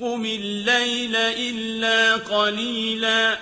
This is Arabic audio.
قُمِ اللَّيْلَ إِلَّا قَلِيلًا